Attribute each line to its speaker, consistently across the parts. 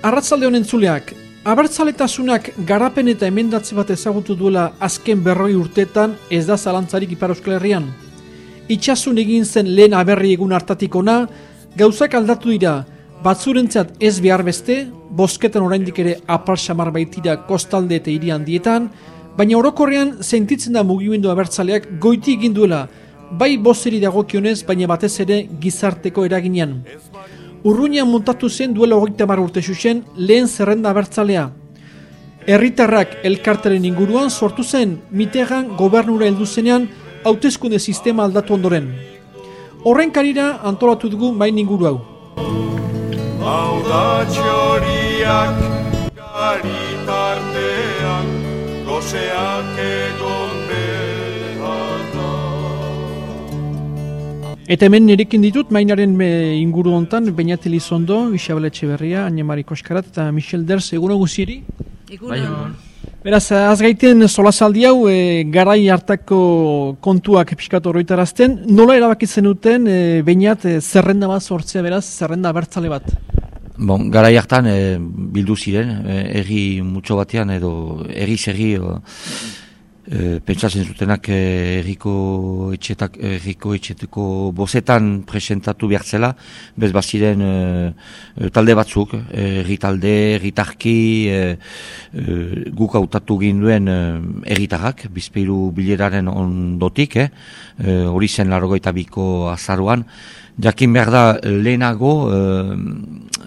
Speaker 1: Arratzalde honen zuleak, abertzaletasunak garapen eta emendatze bat ezagutu duela azken berroi urtetan ez da zalantzarik Ipar Euskal Herrian. Itxasun egin zen lehen aberri egun hartatik ona, gauzak aldatu dira, batzurentzat ez behar beste, bosketan oraindik ere apar samar baitira kostalde eta irian dietan, baina orokorrean sentitzen da mugimendu abertzaleak goiti egin duela, bai bozeri dagokionez, baina batez ere gizarteko eraginean. Urruñan montatu zen duela hogeita mar urte xuxen lehen zerrenda abertzalea. Herritarrak elkartaren inguruan sortu zen mitegan gobernura heldu zenean hauteskunde sistema aldatu ondoren. Horren karira antolatu dugu main inguru hau. Hau da txoriak garitartean gozeak egon Eta hemen nirekin ditut, mainaren inguru hontan, Beñat Elizondo, Isabel Etxeberria, Anemari Koskarat eta Michel Derz, egun guziri? Egun bai, Beraz, azgaiten solazaldi hau, e, garai hartako kontuak pixkatu horretarazten, nola erabakitzen duten e, Beñat e, zerrenda bat sortzea beraz, zerrenda bertzale bat?
Speaker 2: Bon, garai hartan e, bildu ziren, e, erri mutxo batean edo erri zerri e, pentsatzen zutenak erriko etxetak erriko etxeteko bozetan presentatu behar zela, bez baziren e, talde batzuk, erri talde, erritarki, e, guk hautatu ginduen erritarrak, bizpeiru bileraren ondotik, hori eh? zen largoita biko azaruan, jakin behar da lehenago uh,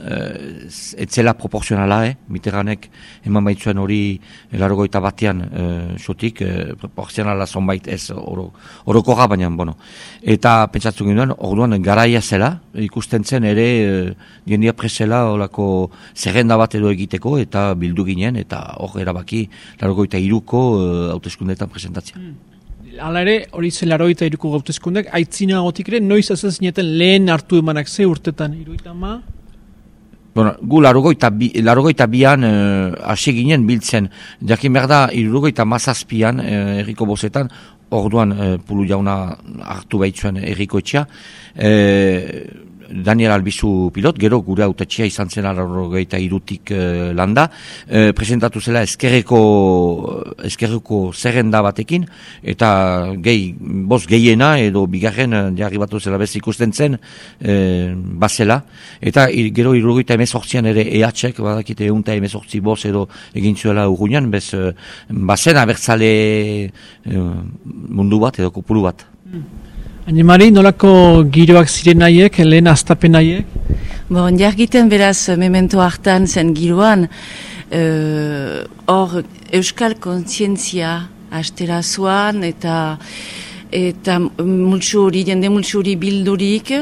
Speaker 2: uh, etzela proporzionala, eh? miteranek eman baitzuen hori largoita batean uh, sotik, uh, proporzionala zonbait ez oro, orokorra baina, bueno. Eta pentsatzen ginen, orduan garaia zela, ikusten zen ere uh, jendia presela olako zerrenda bat edo egiteko eta bildu ginen, eta hor erabaki largoita iruko uh, hauteskundetan presentatzea. Hmm.
Speaker 1: Hala ere, hori zen laroita iruko gautezkundek, aitzina gotik ere, noiz ez lehen hartu emanak ze urtetan, iruita ma?
Speaker 2: Bueno, gu larogoita, bi, larogoita bian uh, hasi ginen biltzen, jakin behar da, irurogoita mazazpian, uh, erriko bozetan, orduan uh, pulu jauna hartu behitzuen erriko etxea, uh, Daniel Albizu pilot, gero gure autetxea izan zen arrogeita irutik uh, landa, uh, presentatu zela eskerreko, eskerreko zerrenda batekin, eta gehi, boz gehiena edo bigarren jarri batu zela bez ikusten zen, uh, bazela, eta gero irrogeita emezortzian ere ehatxek, badakite eunta emezortzi boz edo egin zuela urgunean, bez bazen abertzale mundu bat edo kopuru bat. Mm.
Speaker 1: Anemari, nolako giroak ziren nahiek, lehen astapen nahiek?
Speaker 3: Bon, jargiten beraz, memento hartan zen giroan, eh, hor, uh, euskal kontzientzia astera zuan, eta eta multsu hori, jende multsu hori bildurik,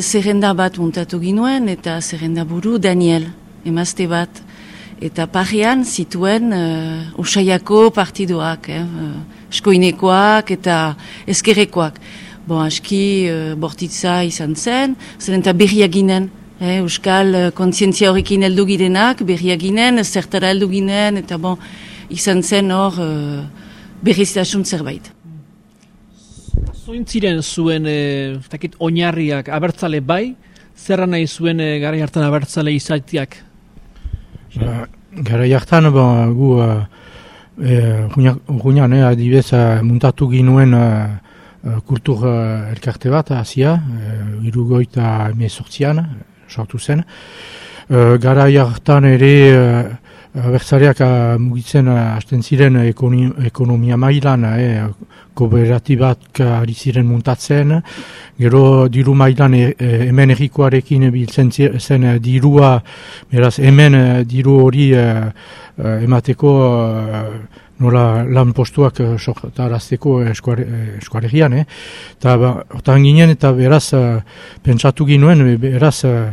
Speaker 3: zerrenda bat muntatu ginuen, eta zerrenda buru Daniel, emazte bat. Eta parrean zituen uh, usaiako partiduak, eh, uh, eskoinekoak eta ezkerrekoak. Bon, aski uh, bortitza izan zen, zen eta berriak ginen, eh, Euskal uh, kontzientzia horrekin heldu girenak, berriak ginen, zertara heldu ginen, eta bon, izan zen hor uh, berriztasun zerbait.
Speaker 1: Zoin ziren zuen, eh, takit, oinarriak abertzale bai, zerra nahi zuen eh, gara hartan abertzale izaitiak?
Speaker 4: Ba, gara hartan, ba, gu, uh, eh, guinan, eh, adibez, uh, muntatu ginuen, uh, Eh, kultur uh, elkarte bat, hasia, uh, irugoita emezortzian, sortu zen. Gara jartan ere, abertzareak mugitzen hasten ziren ekonomia mailan, eh, kooperatibat ari ziren muntatzen, gero diru mailan e, hemen errikoarekin biltzen zen dirua, beraz hemen diru hori emateko nola lan postuak uh, sortarazteko eskuaregian, eh? Eta, ba, ginen, eta beraz, uh, pentsatu ginuen, beraz, uh,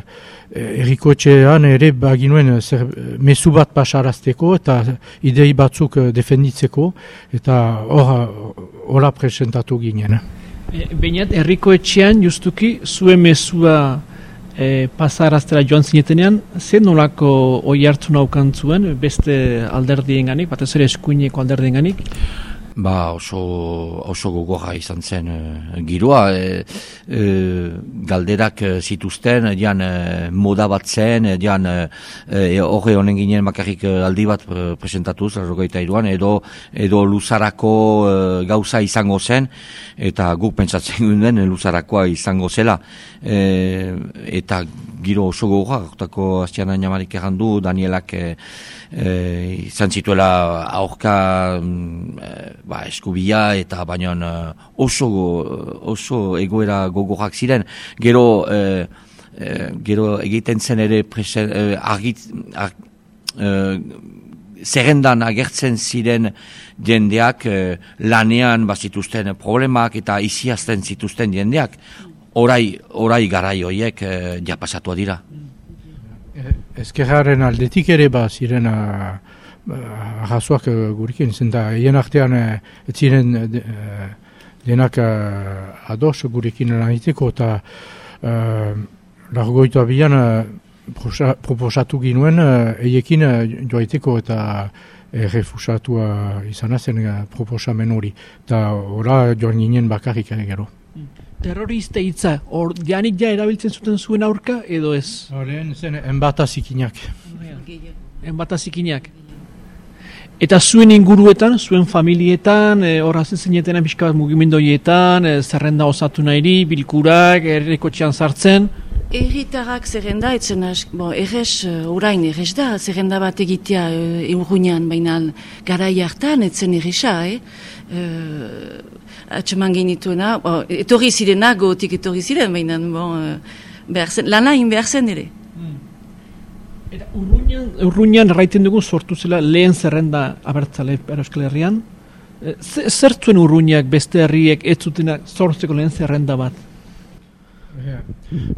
Speaker 4: erikoetxean ere baginuen zer, mesu bat pasarazteko eta idei batzuk defenditzeko, eta horra presentatu ginen.
Speaker 1: E, Bainat, errikoetxean justuki zuen mesua e, pasaraztera joan zinetenean, zen nolako oi hartu naukan zuen, beste alderdien ganik, bat ez ere eskuineko alderdien ganik?
Speaker 2: Ba, oso, oso gogorra izan zen uh, giroa. E, e, galderak zituzten, dian moda bat zen, dian horre honen ginen makarrik aldi bat presentatuz, arrogeita iruan, edo, edo luzarako gauza izango zen, eta guk pentsatzen ginen luzarakoa izango zela. E, eta giro oso gogorra, ortako hastian ainamarik errandu, Danielak e, izan zituela aurka mm, ba, eskubia eta baina oso, oso egoera gogorak ziren. Gero, e, e, gero egiten zen ere presen, e, argit, zerrendan agertzen ziren jendeak lanean bazituzten problemak eta iziazten zituzten jendeak. Orai, orai garai horiek e, japasatua dira.
Speaker 4: Ezkerraren aldetik ere ba ziren ahazuak uh, gurikin, zen da hien artean uh, ez ziren uh, denak uh, ados gurikin lan iteko eta uh, largoitu abian uh, proposatu ginuen uh, eiekin uh, joaiteko eta errefusatu uh, izan zen uh, proposamen hori eta ora joan ginen bakarrik gero. Mm
Speaker 1: terrorista hitza, hor janik ja erabiltzen zuten zuen aurka, edo ez?
Speaker 4: Horren zen, enbatazikinak.
Speaker 1: Enbatazikinak. Eta zuen inguruetan, zuen familietan, eh, e, hazen zineten abiska bat mugimendoietan, e, zerrenda osatu nahiri, bilkurak, erreko txan sartzen?
Speaker 3: Erritarrak zerrenda, etzen bon, errez, orain errez da, zerrenda bat egitea e, eurrunean, baina gara hartan, etzen erreza, eh? atxeman genituena, bo, etorri zirena, gotik etorri ziren, baina bon, eh, zen, lana in behar zen ere.
Speaker 1: Eta urruñan, raiten dugu sortu zela lehen zerrenda abertzale Euskal Herrian. Eh, zertzuen urruñak beste herriek ez zutena sortzeko lehen zerrenda bat?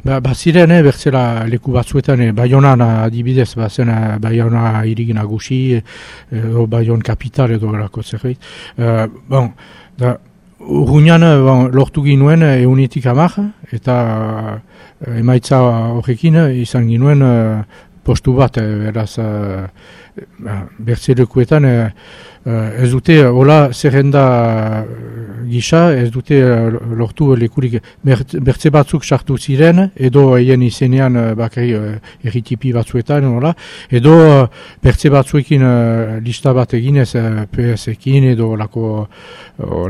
Speaker 4: Ba, ba ziren, eh, bertzela leku batzuetan, eh, Bayonan adibidez, ba zen eh, Bayona irigin agusi, eh, Bayon kapital edo erako zerbait. Eh, bon, da, Urruñan bon, lortu ginuen eunitik amak, eta emaitza horrekin izan ginuen postu bat, beraz, uh, bertzelekuetan, uh, ez dute, hola, zerrenda gisa, ez dute lortu lekurik bertze batzuk sartu ziren, edo eien izenean bakari erritipi batzuetan, hola, edo bertze batzuekin lista bat eginez PS-ekin edo lako,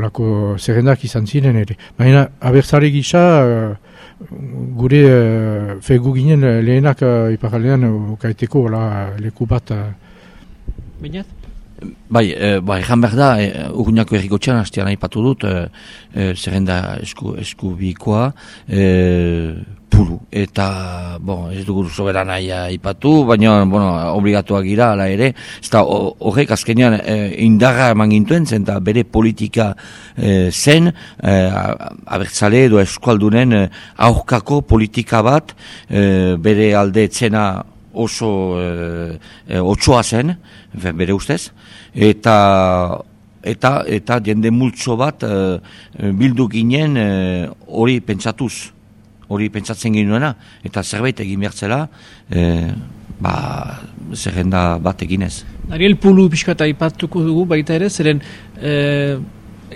Speaker 4: lako zerrendak izan ziren ere. Baina, abertzare gisa, gure uh, fegu ginen lehenak uh, iparalean uh, kaiteko leku bat.
Speaker 1: Uh.
Speaker 2: Bai, e, bai, jan behar da, e, urgunako erriko txan, hastean aipatu dut, e, e, zerrenda esku, esku bikoa, e, puru. Eta, bon, ez dugu soberan nahi aipatu, baina, bueno, obligatuak gira, ala ere, ez da, horrek azkenean e, indarra eman gintuen, zen da, bere politika e, zen, e, abertzale edo eskualdunen aurkako politika bat, e, bere alde etzena oso e, e, otsoa zen, bere ustez, eta eta eta jende multzo bat e, bildu ginen hori pentsatuz, hori pentsatzen ginuena, eta zerbait egin behartzela, e, ba, zerrenda bat eginez.
Speaker 1: Ariel Pulu pixkata ipatuko dugu baita ere, zeren e,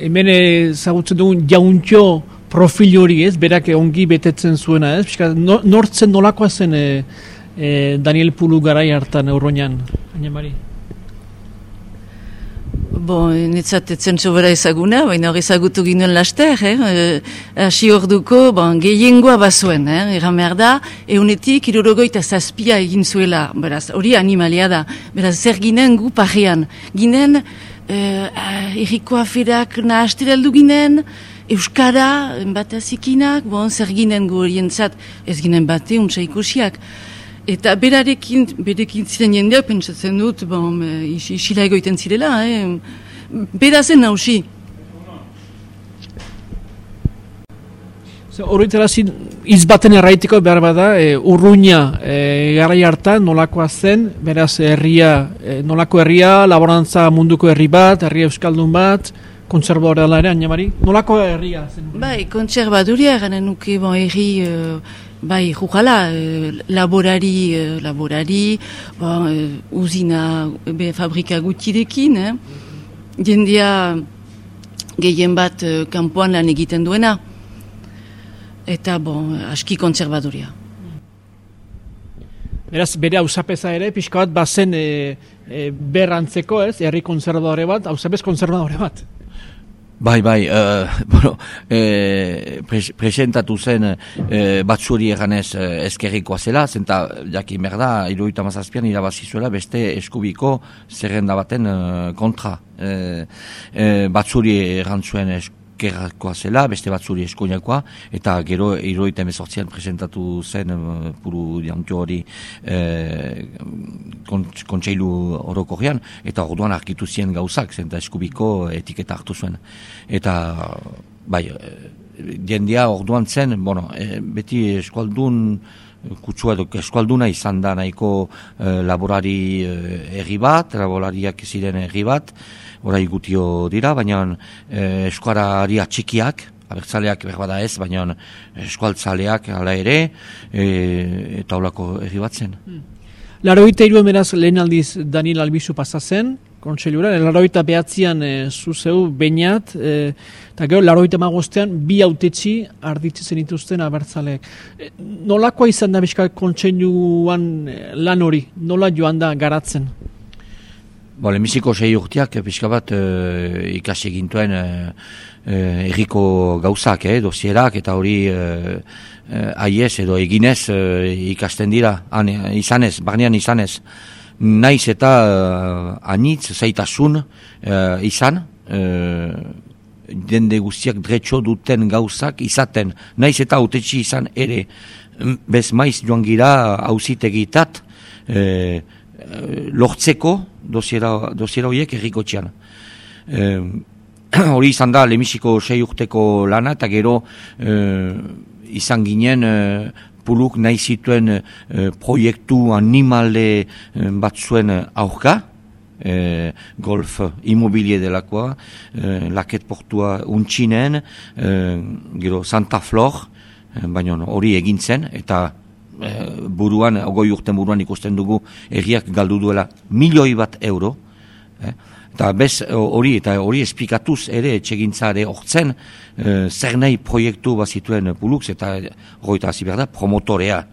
Speaker 1: hemen zagutzen dugun jauntxo profil hori ez, berak ongi betetzen zuena ez, pixkata, nortzen nolakoa zen e, Daniel Pulu garai hartan eurroinan, Aina Mari?
Speaker 3: Bo, netzat etzen sobera ezaguna, baina hori ezagutu ginen laster, eh? Asi hor duko, bon, gehiengoa bazuen, eh? Eran behar da, eunetik irorogoita zazpia egin zuela, beraz, hori animalia da, beraz, zer ginen gu parrean. Ginen, eh, erriko aferak nahastiraldu ginen, Euskara, batazikinak, bon, zer ginen gu horientzat, ez ginen bate, untsa ikusiak. Eta berarekin, berekin ziren jendea, pentsatzen dut, bon, is, isila egoiten zirela, eh? bera zen nausi.
Speaker 1: Horretara zin, izbaten erraitiko behar bada, e, urruina e, garai hartan nolakoa zen, beraz herria, e, nolako herria, laborantza munduko herri bat, herri euskaldun bat, kontserbadorea ere, Aina Nolako herria zen?
Speaker 3: Bai, kontserbadoria, garen nuke, bon, herri... Uh, Bai, jukala, e, laborari, e, laborari, ba, e, uzina, be, fabrika gutirekin, eh? Jendia gehien bat kanpoan lan egiten duena. Eta, bon, aski kontzerbaduria.
Speaker 1: Beraz, bere hausapeza ere, pixka bat, bazen e, e, berrantzeko, ez, herri konservadore bat, hausapez konservadore bat.
Speaker 2: Bai, bai, uh, bueno, e, presentatu zen e, batzuri eganez e, ezkerrikoa zela, zenta jakin merda, iruita mazazpian irabazizuela beste eskubiko zerrenda baten kontra. E, e, batzuri egantzuen eskubiko gerrakoa zela, beste batzuri eskoinakoa, eta gero iroita emezortzian presentatu zen uh, puru diantio hori eh, kontseilu orokorrean, eta orduan arkitu zien gauzak, zen eskubiko etiketa hartu zuen. Eta, bai, jendia orduan zen, bueno, e, beti eskualdun kutsua edo eskualduna izan da nahiko e, laborari e, bat, laborariak ziren erri bat, orai gutio dira, baina e, eskuarari atxikiak, abertzaleak berbada ez, baina eskualtzaleak ala ere, e, eta olako erri bat zen. Hmm.
Speaker 1: Laroita iru emeraz lehen aldiz Daniel Albizu pasazen, kontseilura, laroita behatzean e, zuzeu, bainat, e, eta gero laroita magostean bi autetxi arditzen ituzten abertzaleak. E, nolakoa izan da bizka kontseiluan e, lan hori, nola joan da garatzen?
Speaker 2: Bo, lehenbiziko sei urteak, eh, pixka bat, e, ikasi egintuen e, erriko gauzak, eh, dosierak, eta hori e, aiez edo eginez ikasten dira, han, izanez, barnean izanez. Naiz eta e, anitz, zaitasun izan, e, dende guztiak dretxo duten gauzak izaten, naiz eta autetxi izan ere, bez maiz joan gira hausitegitat, e, lortzeko dosiera, dosiera horiek erriko txian. hori izan da, lemisiko sei urteko lana, eta gero e, izan ginen e, puluk nahi zituen e, proiektu animale bat zuen aurka, e, golf immobilie delakoa, e, laket portua untxinen, e, gero Santa Flor, baina hori egintzen, eta e, buruan, ogoi urten buruan ikusten dugu erriak galdu duela milioi bat euro, eh? eta bez hori eta hori esplikatuz ere etxegintzare hortzen e, zer nahi proiektu bat zituen pulux eta hori eta da promotorea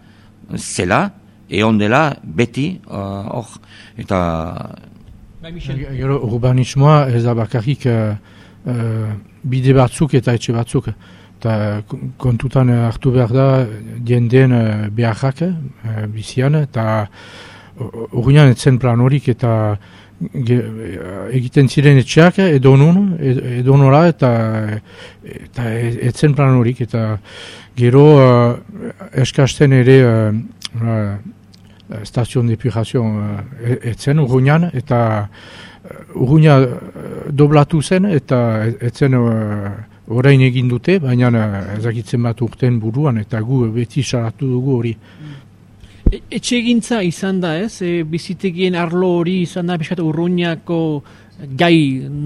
Speaker 2: zela, egon dela beti hor. Eta
Speaker 4: bai, Gero urbanismoa ez da bakarrik bide batzuk eta etxe batzuk eta kontutan hartu behar da jendeen uh, beharrak uh, bizian, eta urgunan etzen plan horik eta egiten ziren etxeak edo nun, edo nora, eta, eta etzen plan horik, eta gero uh, eskasten ere uh, uh, stazion depurazion uh, etzen urgunan, eta urgunan doblatu zen, eta etzen orain egin dute, baina eh, ezakitzen bat urten buruan, eta gu beti salatu dugu hori.
Speaker 1: E, etxe egintza izan da, ez? E, bizitegien arlo hori izan da, beskatu urruñako gai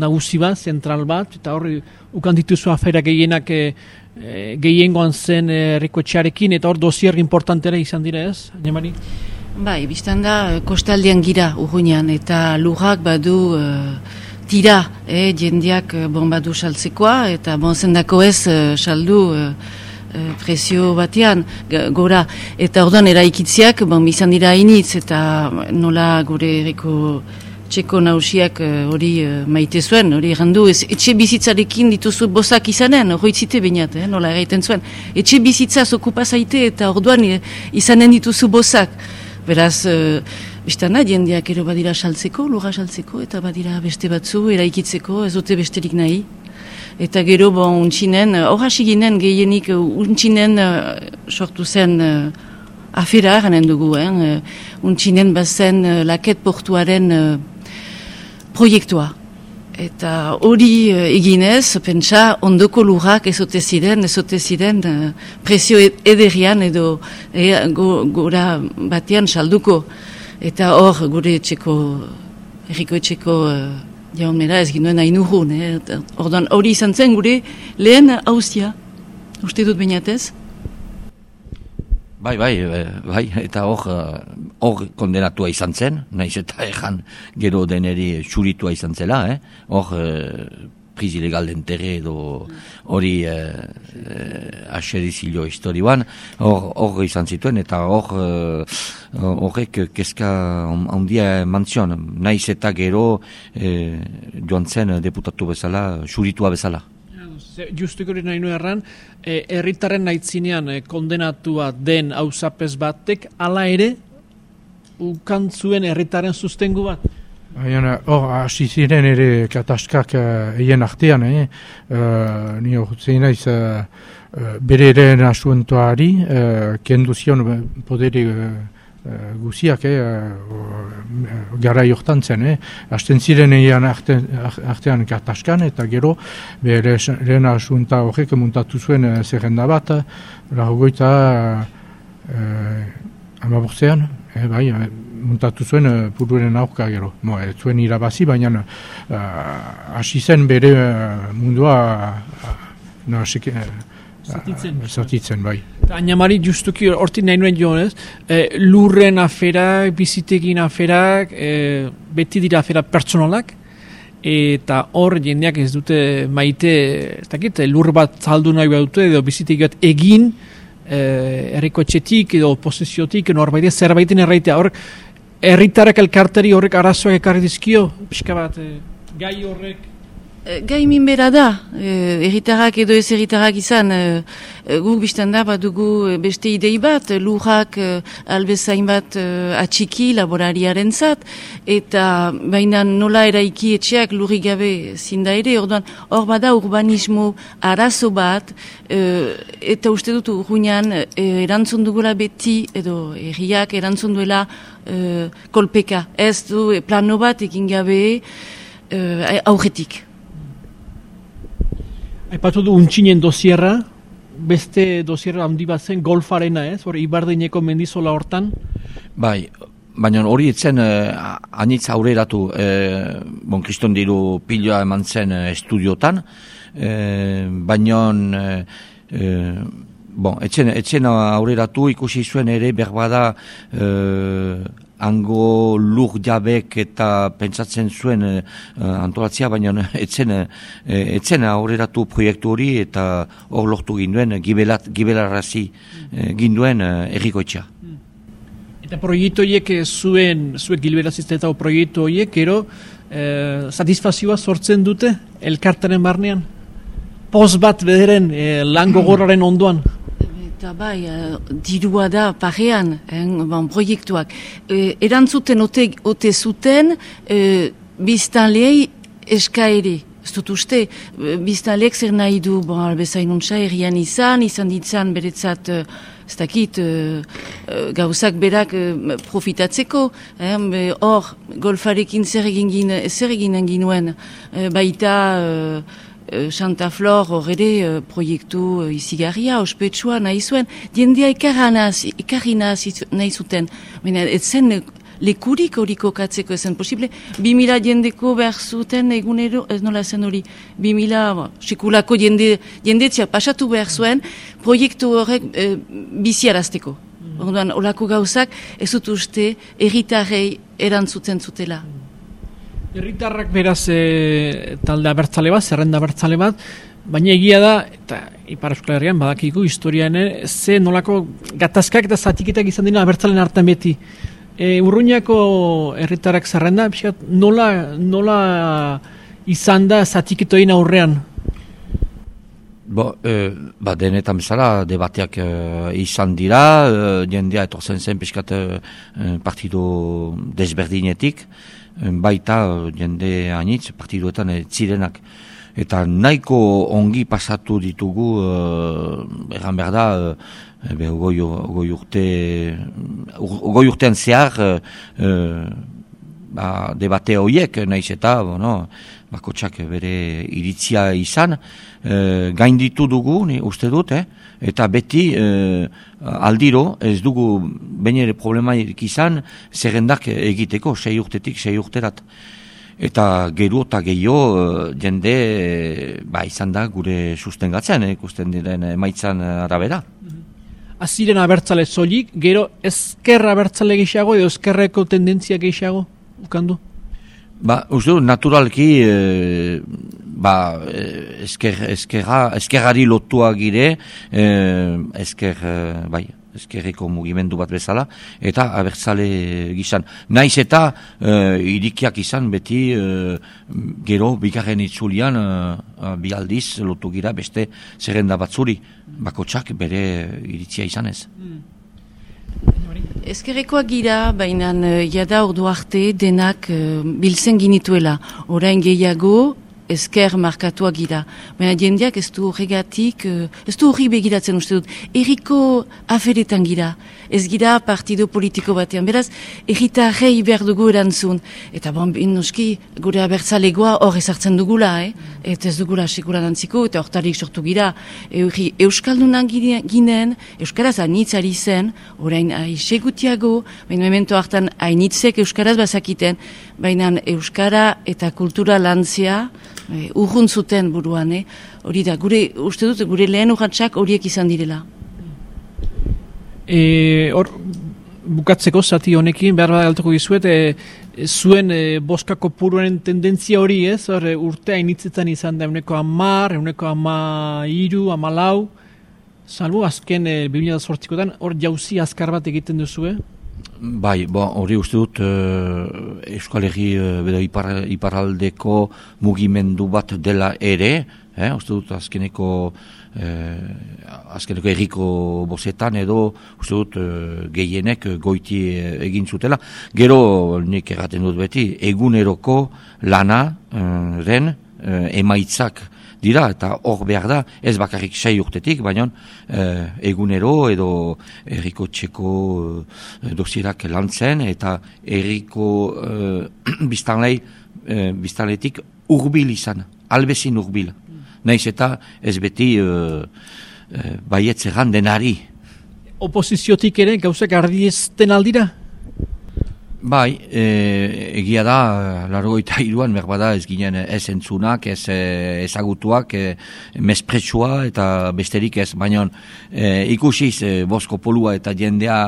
Speaker 1: nagusi bat, zentral bat, eta horri ukan dituzu afera gehienak e, e, gehiengoan zen erriko etxearekin, eta hor dosier importantera izan dira, ez? Nemari?
Speaker 3: Bai, biztan da, kostaldean gira urruñan, eta lujak badu... Uh, tira, eh, jendiak eh, bon badu saltzekoa, eta bon zendako ez uh, saldu uh, presio batean gora. Eta orduan eraikitziak, bon, izan dira hainitz, eta nola gure eriko txeko nausiak hori uh, maite zuen, hori errandu, ez, etxe bizitzarekin dituzu bozak izanen, hori zite bainat, eh, nola erraiten zuen. Etxe bizitzaz okupazaite eta orduan izanen dituzu bozak. Beraz, Bistana, jendeak ero badira saltzeko, lura saltzeko, eta badira beste batzu, eraikitzeko, ez dute besterik nahi. Eta gero, bon, untxinen, hor hasi ginen, gehienik, untxinen uh, sortu zen uh, afera, ganen dugu, eh? uh, untxinen bazen uh, laket portuaren uh, proiektua. Eta hori uh, eginez, pentsa, ondoko lurrak ezote ziren, ezote ziren uh, presio ederian edo eh, gora batean salduko. Eta hor, gure etxeko, erriko etxeko uh, jaun mera ez ginoen hain urrun. Eh? hori izan zen gure lehen haustia. Uste dut bainatez?
Speaker 2: Bai, bai, eh, bai, eta hor, eh, hor kondenatua izan zen, naiz eta ejan gero deneri txuritua izan zela, eh? hor priz ilegal dentere edo hori eh, eh, aserizilio historioan, hor izan zituen, eta hor eh, horrek eh, kezka handia mantzion, naiz eta gero eh, joan zen deputatu bezala, suritua bezala.
Speaker 1: Justuk hori nahi erran, erritaren naitzinean kondenatua den hausapez batek, ala ere, ukantzuen erritaren sustengu bat?
Speaker 4: Baina, hor, hasi ziren ere kataskak uh, eien artean, eh? Uh, ni hor naiz uh, bere eren asuentuari, uh, kendu zion poderi uh, guziak, eh, gara jortan zen, eh? Asten ziren eien artean, artean kataskan, eta gero, bere eren asuenta horrek muntatu zuen uh, zerrenda bat, lagoita uh, amabortzean, eh, bai, muntatu zuen uh, pururen aurka gero. Mo, ez zuen irabazi, baina uh, hasi zen bere uh, mundua uh, no, seke, uh, zatitzen. bai.
Speaker 1: Añamari justuki horti nahi nuen joan ez, lurren aferak, bizitegin aferak, e, beti dira afera pertsonalak, eta hor jendeak ez dute maite, ez dakit, lur bat zaldu nahi behar edo bizitegi bat egin, eh, erriko etxetik edo posesiotik norbait zerbaiten erraitea hor herritarrak elkarteri horrek arazoak ekarri dizkio pixka bat eh, gai horrek
Speaker 3: Eh, gai minbera da, eh, erritarrak edo ez erritarrak izan, eh, guk biztan da bat dugu beste idei bat, eh, albezain bat atxiki laborariaren zat, eta baina nola eraiki etxeak lurri gabe zinda ere, orduan hor bada urbanismo arazo bat, eta uste dut urruinan erantzun dugula beti, edo erriak erantzun duela kolpeka, ez du plano bat egin gabe aurretik.
Speaker 1: Aipatu du untxinen dosierra, beste dosierra handi bat zen golfarena ez, hori ibardeineko mendizola hortan?
Speaker 2: Bai, baina hori etzen eh, anitz aurreratu, eh, bon, kriston diru piloa eman zen eh, estudiotan, eh, baina eh, eh, bon, etzen, etzen aurreratu ikusi zuen ere berbada eh, hango lur jabek eta pentsatzen zuen uh, antolatzea, baina etzen, uh, etzen aurreratu proiektu hori eta hor lortu ginduen, gibelat, gibelarrazi uh, ginduen uh, errikoetxea.
Speaker 1: Eta proiektu horiek zuen, zuen gilberazizte proiektu horiek, ero, uh, satisfazioa sortzen dute elkartaren barnean? Poz bat bederen uh, lango gorraren ondoan?
Speaker 3: Eta bai, uh, dirua da parean, eh, bon, proiektuak. E, erantzuten ote, ote zuten e, biztan lehei eskaeri. Ez dut uste, biztan lehek zer nahi du, bon, albezain untsa, errian izan, izan ditzan beretzat, ez dakit, gauzak berak profitatzeko. Hor, golfarekin zer egin, zer egin ginuen, baita... Eh, Santa Flor horre uh, proiektu uh, izigarria, ospetsua nahi zuen, diendea ikarri nahi zuten, baina ez zen lekurik hori kokatzeko ezen posible, bi mila diendeko behar zuten egunero, ez nola zen hori, bi mila, sikulako diende, diendetzia pasatu behar zuen, proiektu horrek uh, biziarazteko. Mm. Orduan, olako gauzak ez dut uste erritarrei erantzuten zutela.
Speaker 1: Herritarrak beraz e, talde abertzale bat, zerrenda abertzale bat, baina egia da, eta Ipar Euskal Herrian badakiku historian, ze nolako gatazkak eta zatiketak izan dira abertzalen hartan beti. E, Urruñako herritarrak zerrenda, nola, nola izan da zatiketoin aurrean?
Speaker 2: Bo, e, ba, denetan bezala, debateak e, izan dira, e, jendea etorzen zen pixkat e, partido desberdinetik, baita jende hainitz partiduetan zirenak. Eta nahiko ongi pasatu ditugu uh, erran behar da uh, goi, urte goi urtean zehar uh, ba, debate horiek naiz eta bueno, bakotsak bere iritzia izan uh, gain ditu dugu ni uste dut eh? eta beti e, aldiro ez dugu baina ere problema izan zerrendak egiteko sei urtetik sei urterat eta geru eta gehiago e, jende e, ba, izan da gure sustengatzen eh, ikusten diren emaitzan arabera.
Speaker 1: Aziren abertzale zolik, gero ezkerra abertzale gehiago edo ezkerreko tendentzia gehiago ukandu?
Speaker 2: Ba, uste naturalki ba, esker, eskerra, eskerrari lotua gire, esker, bai, eskerreko mugimendu bat bezala, eta abertzale gizan. Naiz eta uh, irikiak izan beti uh, gero bigarren itzulian uh, bi aldiz lotu gira beste zerrenda batzuri, bakotsak bere iritzia izan ez.
Speaker 3: Ezkerrekoak gira, baina jada ordu arte denak uh, biltzen ginituela. Orain gehiago, ezker markatuak gira. Baina jendeak ez du horregatik, eh, ez du horri begiratzen uste dut. Eriko aferetan gira, ez gira partido politiko batean. Beraz, erita rei behar dugu erantzun. Eta bon, noski, gure abertzalegoa hor ezartzen dugula, eh? eta ez dugula sekuran antziko, eta hortarik sortu gira. Euri, Euskaldunan ginen, Euskaraz anitzari zen, orain aixegutiago, baina memento hartan ainitzek Euskaraz bazakiten, baina Euskara eta kultura lantzia, e, urrun zuten buruan, eh? hori da, gure, uste dut, gure lehen urratxak horiek izan direla.
Speaker 1: E, hor, bukatzeko zati honekin, behar bat galtuko gizuet, e, zuen e, boskako puruaren tendentzia hori ez, hor, e, urtea initzetan izan da euneko amar, euneko ama iru, ama lau, salbu azken e, 2008 hor jauzi azkar bat egiten duzu, eh?
Speaker 2: Bai, hori uste dut uh, Euskal Herri uh, ipar, iparaldeko mugimendu bat dela ere, eh, uste dut azkeneko uh, azkeneko erriko bozetan edo uste dut uh, gehienek goiti egin zutela. Gero nik erraten dut beti, eguneroko lana uh, ren emaitzak dira eta hor behar da ez bakarrik sei urtetik, baina eh, egunero edo erriko txeko eh, dosierak lantzen eta erriko eh, biztanlei eh, biztanletik urbil izan, albezin urbil. Naiz eta ez beti eh, eh, baietzeran denari.
Speaker 1: Oposiziotik ere gauzak ardiezten aldira?
Speaker 2: Bai, e, egia da, largo eta iruan, merbada ez ginen ez entzunak, ez e, ezagutuak, e, mespretsua eta besterik ez, baina e, ikusiz e, bosko polua eta jendea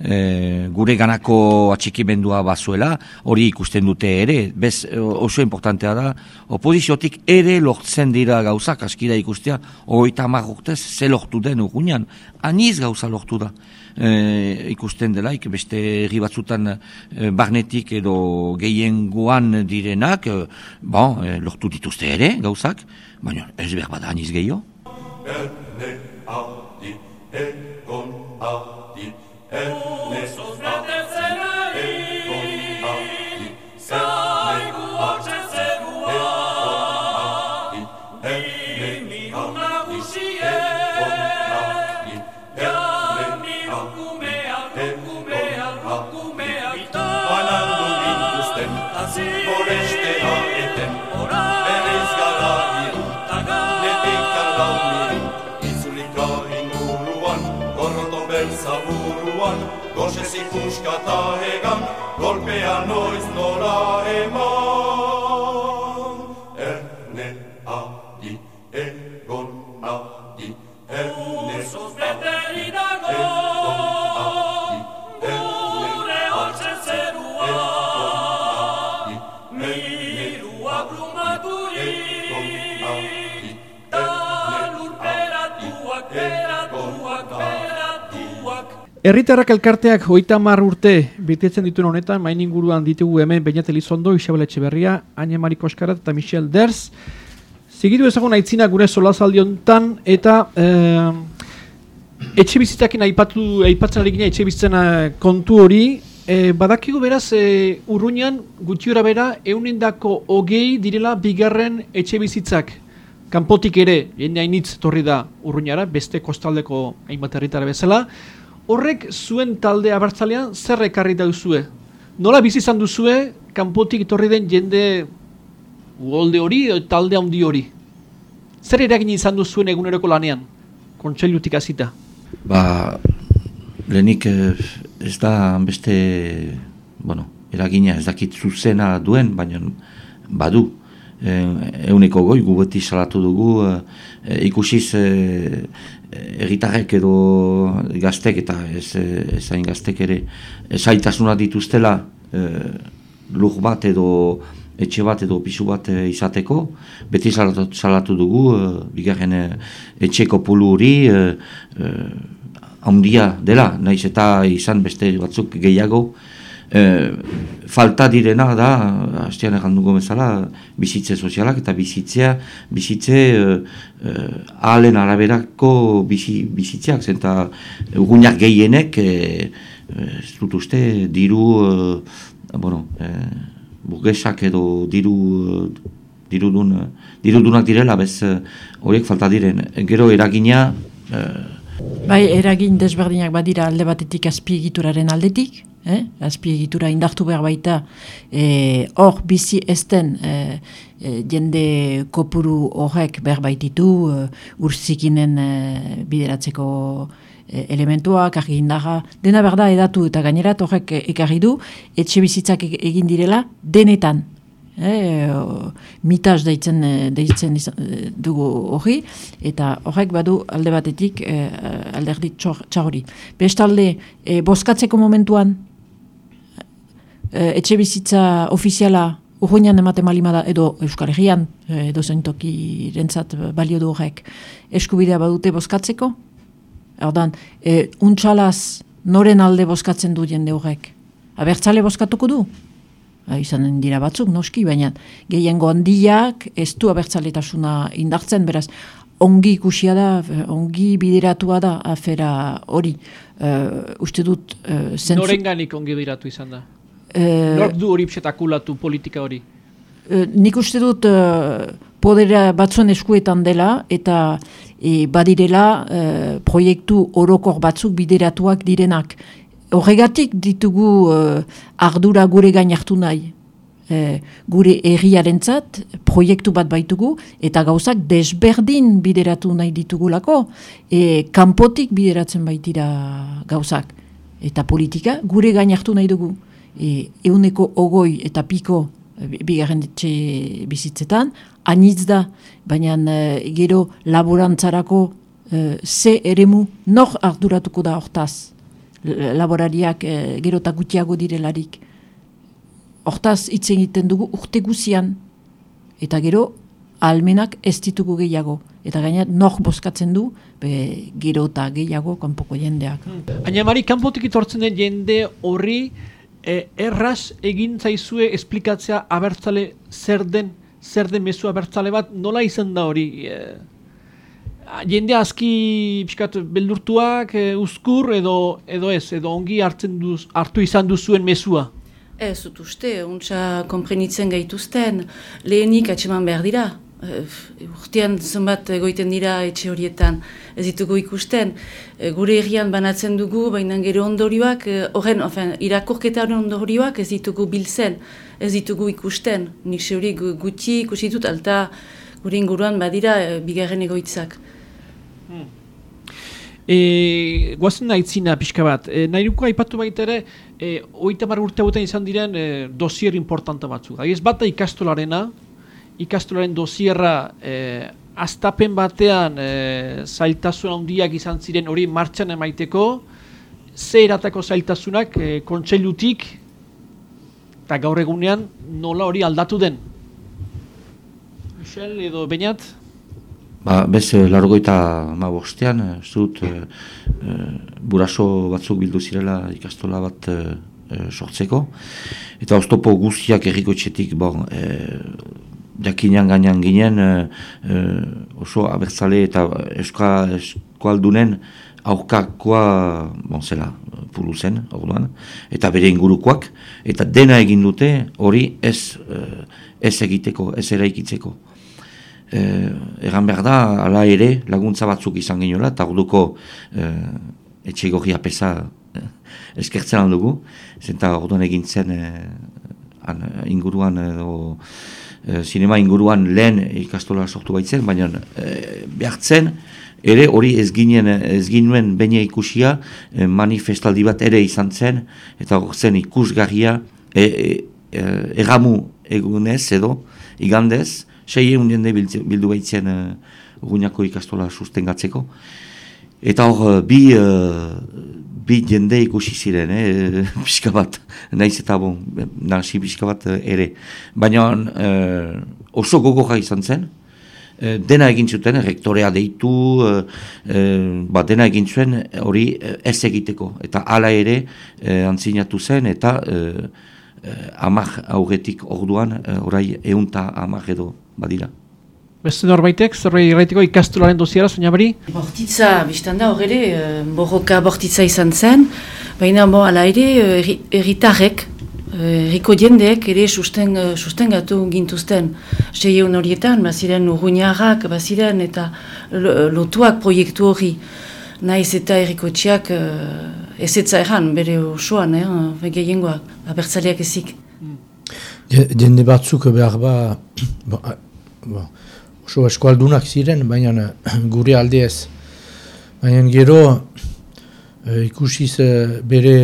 Speaker 2: e, gure ganako atxikimendua bazuela, hori ikusten dute ere, bez oso importantea da, opoziziotik ere lortzen dira gauzak, askida ikustea, hori eta urtez, ze lortu den urgunean, aniz gauza lortu da e, ikusten delaik, beste herri batzutan e, barnetik edo gehiengoan direnak, e, bon, e, lortu dituzte ere, gauzak, baina ez behar bada aniz gehiago. Erne adi, egon adi, erne
Speaker 1: Herritarrak elkarteak hoita mar urte bitetzen dituen honetan, main inguruan ditugu hemen Beñat Elizondo, Isabel Etxeberria, Aine Mariko Eskarat eta Michel Derz. Zigitu ezagun aitzina gure solazaldi honetan eta eh, etxe bizitakin aipatu, aipatzen ari etxe bizitzen kontu hori, eh, badakigu beraz eh, urruñan gutxiura bera eunindako hogei direla bigarren etxe bizitzak. Kanpotik ere, jende hainitz torri da urruñara, beste kostaldeko hainbat herritara bezala, horrek zuen talde abertzalean zer ekarri dauzue? Nola bizi izan duzue kanpotik etorri den jende uolde hori edo talde handi hori? Zer eragin izan duzuen eguneroko lanean? Kontseilutik hasita.
Speaker 2: Ba, lehenik eh, ez da beste, bueno, eragina ez dakit zuzena duen, baina badu. E, euneko goi, gu beti salatu dugu, e, ikusiz egitarrek edo gaztek eta ez, ez hain gaztek ere ezaitasuna dituztela e, lur bat edo etxe bat edo pisu bat e, izateko, beti salatu, salatu dugu, e, bigarren e, etxeko pulu hori e, e, handia dela, naiz eta izan beste batzuk gehiago, e, falta direna da, hastean egan dugu bezala, bizitze sozialak eta bizitzea, bizitze e, e, ahalen araberako bizi, bizitzeak, zenta guinak gehienek, e, ez dut uste, diru, e, bueno, e, burgesak edo diru dirudun dirudunak direla bez horiek falta diren. Gero eragina
Speaker 5: eh, bai eragin desberdinak badira alde batetik azpiegituraren aldetik eh? azpiegitura indartu behar baita eh, hor bizi ezten eh, jende kopuru horrek behar baititu eh, urzikinen eh, bideratzeko elementuak, argi indaga, dena berda edatu eta gainera horrek ekarri du, etxe bizitzak egin direla, denetan. E, mitaz deitzen, deitzen dugu hori, eta horrek badu alde batetik e, alderdi txagori. Bestalde, e, boskatzeko momentuan, e, etxe bizitza ofiziala urruinan ematen malimada edo Euskal Herrian, edo zentoki rentzat balio du horrek, eskubidea badute boskatzeko, Erdan, e, untxalaz noren alde boskatzen du jende horrek? Abertzale boskatuko du? Ba, izanen dira batzuk, noski, baina gehiengo handiak ez du abertzaletasuna indartzen, beraz, ongi ikusia da, ongi bideratua da afera hori. Uh, uste dut...
Speaker 1: Uh, zentzu... Norenganik ongi bideratu izan da? Uh, Nork du hori psetakulatu politika hori?
Speaker 5: Uh, nik uste dut uh, podera batzuen eskuetan dela eta e, badirela e, proiektu orokor batzuk bideratuak direnak. Horregatik ditugu e, ardura gure gain hartu nahi. E, gure erriarentzat proiektu bat baitugu eta gauzak desberdin bideratu nahi ditugulako. E, kanpotik bideratzen baitira gauzak. Eta politika gure gain hartu nahi dugu. E, euneko ogoi eta piko bigarren etxe bizitzetan, anitz da, baina uh, gero laborantzarako uh, ze eremu nor arduratuko da hortaz. Laborariak uh, gero eta gutiago direlarik. Hortaz hitz egiten dugu urte guzian. Eta gero, almenak ez ditugu gehiago. Eta gaina nor boskatzen du, be, gero eta gehiago kanpoko jendeak.
Speaker 1: Aina mari, kanpotik itortzen den jende horri, e, erraz egin zaizue esplikatzea abertzale zer den, zer den mezu abertzale bat, nola izan da hori? E, jende aski pixkat beldurtuak, e, uzkur edo, edo ez, edo ongi hartzen duz, hartu izan duzuen mezua?
Speaker 3: Ez, dut uste, untsa komprenitzen gaituzten, lehenik atseman behar dira. Uh, urtean zenbat egoiten dira etxe horietan ez ditugu ikusten. Uh, gure herrian banatzen dugu, baina gero ondorioak, horren, ofen, irakurketaren ondorioak ez ditugu biltzen, ez ditugu ikusten. Nik hori gutxi ikusitut, alta gure inguruan badira bigarren egoitzak. Hmm.
Speaker 1: E, guazen nahi zina pixka bat, e, nahi duko aipatu baita ere, e, oita urte izan diren e, dosier importanta batzuk. Ez bat da ikastolarena, ikastolaren dosierra e, astapen batean e, zailtasun handiak izan ziren hori martxan emaiteko, ze eratako zailtasunak e, kontseilutik eta gaur egunean nola hori aldatu den? Michel edo Beñat?
Speaker 2: Ba, bez, largoita ma bostean, zut, e, buraso batzuk bildu zirela ikastola bat e, sortzeko. Eta oztopo guztiak erriko txetik, bon, e, jakinan gainan ginen e, oso abertzale eta eskoa eskualdunen aurkakoa bon, zela, pulu zen, orduan, eta bere ingurukoak, eta dena egin dute hori ez, ez egiteko, ez eraikitzeko. E, egan behar da, ala ere, laguntza batzuk izan ginoela, eta orduko e, etxe gorria pesa eskertzen handugu, zenta orduan egin zen inguruan edo e, sinema inguruan lehen ikastola sortu baitzen, baina e, behartzen, ere hori ez ginen, ez ginuen baina ikusia e, manifestaldi bat ere izan zen, eta hor zen ikusgarria e, e, e, egamu egunez edo, igandez, sei egun jende bildu baitzen e, ikastola sustengatzeko. Eta hor, bi, bi jende ikusi ziren, eh, pixka bat, naiz eta bon, nasi pixka bat eh, ere. Baina eh, oso gogo izan zen, eh, dena egin zuten, rektorea deitu, eh, eh, ba, dena egin zuen hori ez egiteko. Eta hala ere eh, antzinatu zen, eta eh, eh, amak aurretik orduan, eh, orai eunta amak edo badira.
Speaker 1: Beste norbaitek, zerbait irraitiko ikastolaren doziara, soña bari?
Speaker 3: Bortitza, biztan da, hor ere, eh, borroka bortitza izan zen, baina bo, ala ere, eh, erritarrek, erriko jendeek ere susten, eh, sustengatu gintuzten. Seieun horietan, baziren urruñarrak, baziren eta lotuak proiektu hori. Naiz eta erriko txiak ez etza erran, bere osoan, eh, gehiengoak, abertzaleak ezik.
Speaker 4: Jende batzuk behar ba, bo, oso eskualdunak ziren, baina gure alde ez. Baina gero e, ikusiz eh, bere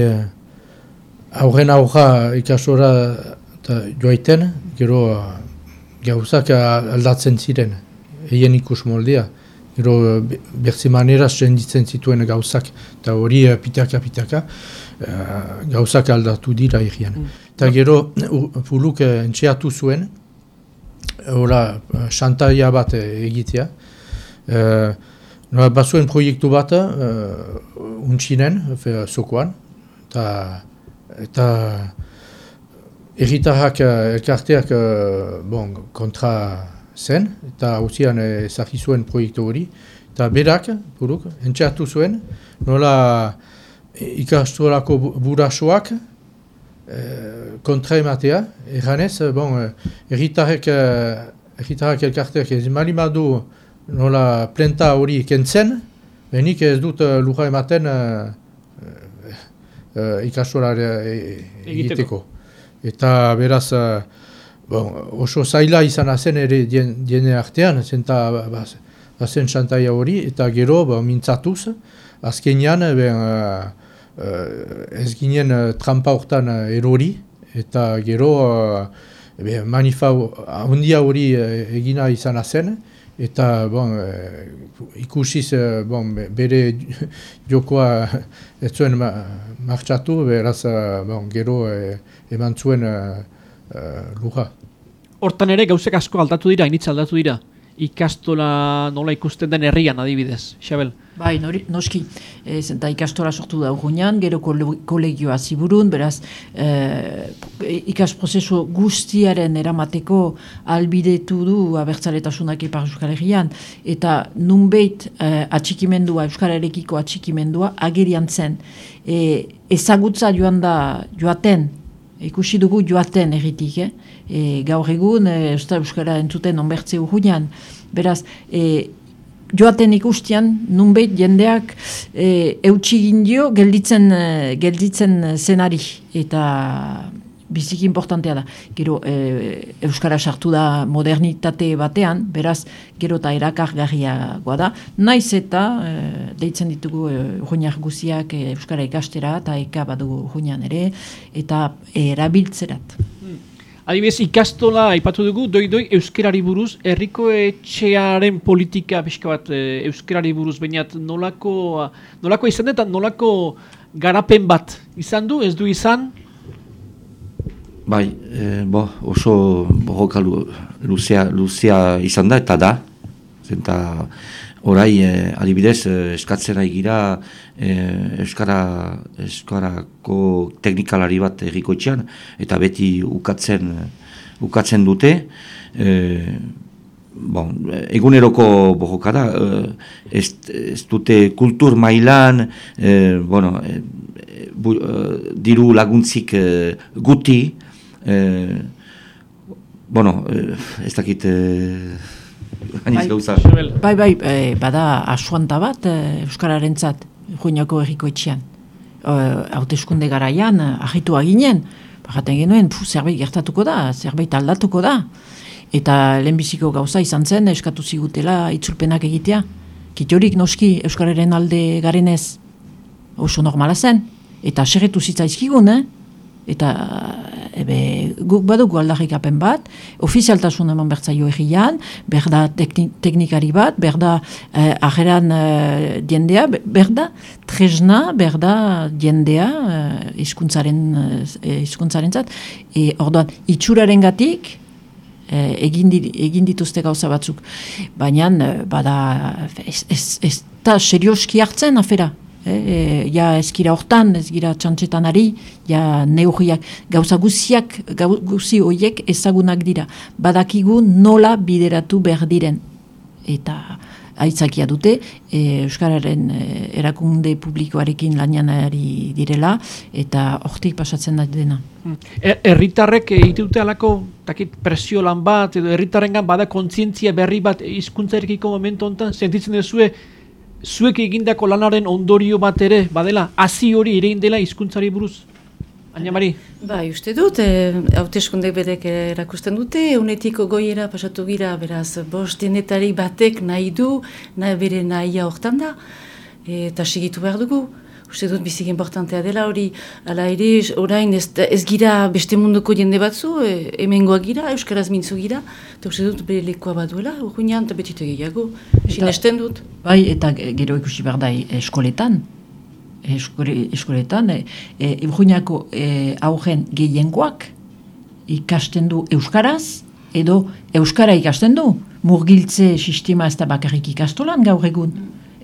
Speaker 4: aurren aurra ikasora eta joaiten, gero gauzak aldatzen ziren, eien ikus moldea. Gero berzi manera senditzen zituen gauzak, eta hori pitaka pitaka gauzak aldatu dira egian. Mm. Eta gero fuluk entxeatu zuen, Hora, xantaia bat egitea. E, no, bazuen proiektu bat uh, untxinen, zokoan, eta, eta erritarrak elkarteak bon, kontra zen, eta hausian ezagri zuen proiektu hori. Eta berak, buruk, entxatu zuen, nola ikastolako burasoak, kontra ematea, erranez, eh, bon, eh, erritarrek, erritarrak elkarteak ez malimadu nola plenta hori kentzen, benik ez dut luja ematen uh, uh, egiteko. Eta beraz, bon, oso zaila izan zen ere diene artean, zenta bazen xantaia hori, eta gero ba, mintzatuz, azkenean, ben, uh, ez ginen uh, trampa hortan uh, erori, eta gero uh, be, manifa handia hori egina izan zen, eta bon, ikusiz bon, bere jokoa ez zuen ma, martxatu, beraz bon, gero uh, eman zuen uh, uh,
Speaker 1: Hortan ere gauzek asko aldatu dira, initz aldatu dira ikastola nola ikusten den herrian adibidez, Xabel?
Speaker 5: Bai, nori, noski, ez, eta ikastola sortu da urgunean, gero kolegioa ziburun, beraz, e, ikas prozesu guztiaren eramateko albidetu du abertzaletasunak ipar Euskal Herrian, eta nunbeit e, atxikimendua, Euskal Herrikiko atxikimendua, agerian zen, e, ezagutza joan da joaten, ikusi dugu joaten erritik, eh? E, gaur egun, e, Euskara entzuten onbertze urruñan, beraz, e, joaten ikustian, nunbeit jendeak e, eutxigin dio gelditzen, e, gelditzen zenari, eta biziki importantea da. Gero, e, Euskara sartu da modernitate batean, beraz, gero eta erakargarria da. Naiz eta, e, deitzen ditugu e, guziak e, Euskara ikastera, eta eka badu ruinan ere, eta erabiltzerat.
Speaker 1: Adibidez, ikastola, aipatu dugu, doi-doi euskerari buruz, herriko etxearen politika pixka bat e, euskerari buruz, bainat nolako, nolako izan eta nolako garapen bat izan du, ez du izan?
Speaker 2: Bai, e, bo, oso borroka luzea, luzea izan da eta da, zenta Horai, eh, adibidez, eh, eskatzen ari gira eh, Euskara, Euskarako teknikalari bat errikoitzean, eta beti ukatzen, ukatzen dute. Eh, bon, eguneroko bojoka da, eh, ez, ez dute kultur mailan, eh, bueno, eh, bu, eh, diru laguntzik eh, guti, eh, bueno, eh, ez dakit... Eh,
Speaker 5: bai, bai, bai, bai, bada asuanta bat e, Euskararen zat, juinako erriko etxean. Haute garaian, ahitu aginen, bagaten genuen, pu, zerbait gertatuko da, zerbait aldatuko da. Eta lehenbiziko gauza izan zen, eskatu zigutela itzulpenak egitea. Kitorik noski Euskararen alde garenez oso normala zen. Eta segetu zitzaizkigun, eh? Eta ebe, guk badugu aldarrikapen bat, ofizialtasun eman bertzaio egian, berda teknikari bat, berda eh, ajeran eh, diendea, berda tresna, berda diendea eh, izkuntzaren, eh, izkuntzaren zat, e, orduan, itxuraren gatik, eh, egin, egin dituzte gauza batzuk. Baina, eh, bada, ez, ez, ez da serioski hartzen afera. Eh, eh, ja ez gira hortan, ez gira txantxetan ari, ja neugriak, gauza guziak, guzi horiek ezagunak dira. Badakigu nola bideratu behar diren. Eta aitzakia dute, e, Euskararen e, erakunde publikoarekin lanianari direla, eta hortik pasatzen da dena.
Speaker 1: Hmm. E, erritarrek egitute alako takit presio lan bat, edo erritarrengan bada kontzientzia berri bat hizkuntzarekiko momentu honetan, sentitzen duzue, zuek egindako lanaren ondorio bat ere, badela, hasi hori ere dela hizkuntzari buruz? Aina Mari?
Speaker 3: Bai, uste dut, e, hauteskundek bedek erakusten dute, unetiko goiera pasatu gira, beraz, bost denetari batek nahi du, nahi bere nahia hortan da, eta sigitu behar dugu. Uste dut bizik importantea dela hori, ala ere, orain ez, ez gira beste munduko jende batzu, e, hemengoa gira, euskaraz mintzu gira, eta uste dut bere lekoa bat duela, urgunean, eta betite gehiago, sinesten dut.
Speaker 5: Bai, eta gero ikusi behar da eskoletan, eskoletan, e, e, e, augen gehiengoak ikasten du Euskaraz, edo Euskara ikasten du, murgiltze sistema ez da bakarrik ikastolan gaur egun,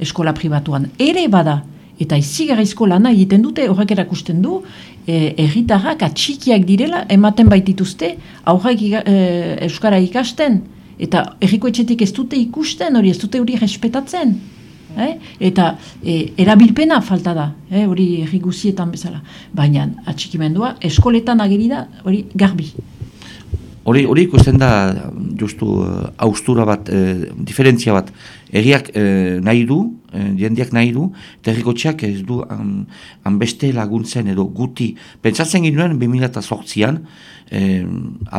Speaker 5: eskola pribatuan, ere bada, eta izigarrizko lana egiten dute, horrek erakusten du, e, erritarrak atxikiak direla, ematen baitituzte, aurrak e, Euskara ikasten, eta erriko etxetik ez dute ikusten, hori ez dute hori respetatzen. Eh? Eta e, erabilpena falta da, eh? hori erriguzietan bezala. Baina atxikimendua eskoletan ageri da hori garbi.
Speaker 2: Hori, hori ikusten da justu uh, austura bat, uh, diferentzia bat, erriak uh, nahi du, uh, jendiak nahi du, eta errikotxeak ez du um, beste laguntzen edo guti. Pentsatzen ginoen 2008an uh,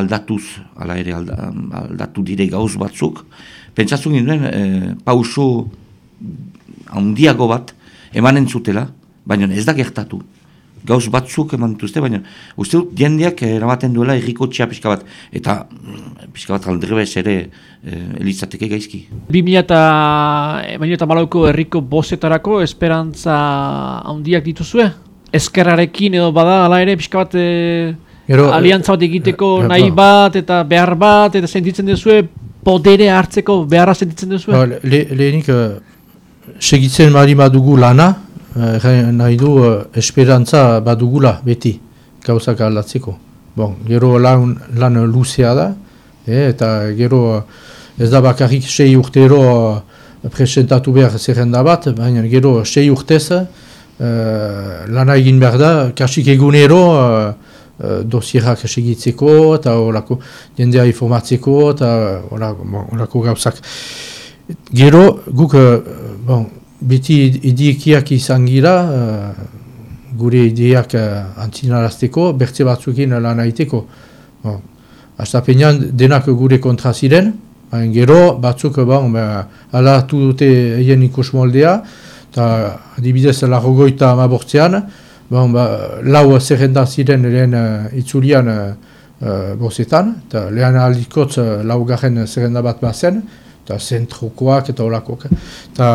Speaker 2: aldatuz, ala ere aldatu dire gauz batzuk, pentsatzen ginoen uh, pauso handiago bat emanen zutela, baina ez da gertatu. Gauz batzuk eman dituzte, baina uste dut jendeak eramaten duela erriko txea pixka bat, eta mm, pixka bat aldrebez ere e, elitzateke gaizki.
Speaker 1: 2000 eta malauko erriko bozetarako esperantza handiak dituzue? Ezkerrarekin edo bada, ala ere pixka bat e, aliantza bat egiteko e, nahi bat eta behar bat, eta sentitzen duzue podere hartzeko beharra sentitzen duzue?
Speaker 4: Ba, lehenik, segitzen mari badugu lana, eh, nahi du eh, esperantza badugula beti gauzak aldatzeko. Bon, gero lan, lan luzea da, eh, eta gero ez da bakarrik sei urtero eh, presentatu behar zerrenda bat, baina gero sei urtez eh, lana egin behar da, kasik egunero eh, eh dosierak segitzeko eta orako jendea informatzeko eta orako gauzak. Gero, guk, uh, bon, beti idiekiak izan gira, uh, gure ideak uh, antzinarazteko, bertze batzukin lan aiteko. Bon, Astapenean denak gure kontra ziren, gero batzuk bon, ba, alatu dute eien ikus moldea, eta adibidez lagogoita amabortzean, bon, ba, lau zerrenda ziren lehen uh, itzulian uh, bozetan, eta lehen aldikotz uh, lau garen zerrenda bat bazen, eta zentrokoak eta olakoak. Eta,